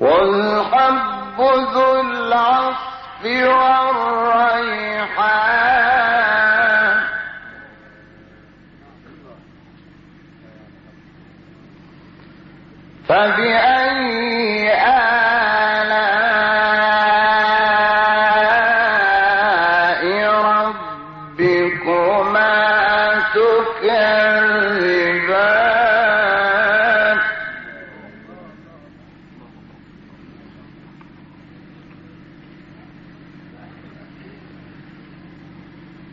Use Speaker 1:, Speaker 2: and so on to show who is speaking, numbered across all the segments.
Speaker 1: والحب ذو العصف والريحان. فبأي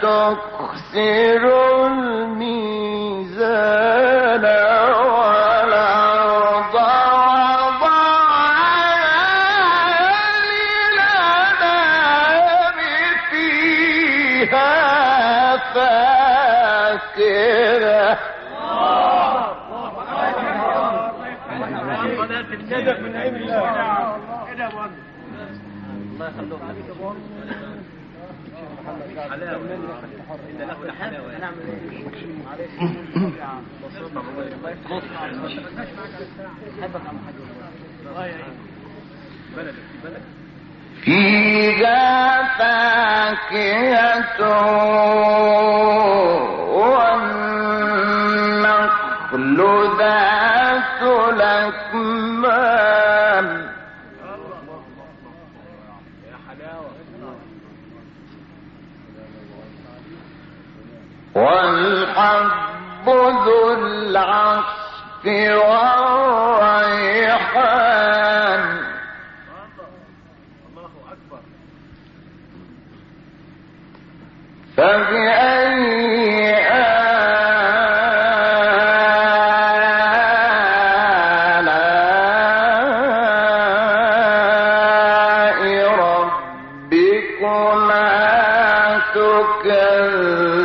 Speaker 1: تطغوا في الميزان وأقيموا الوزن بالقسط ولا تخسروا فيها فاكهة والحب ذو العصف والريحان. فبأي ربكما تكذبان؟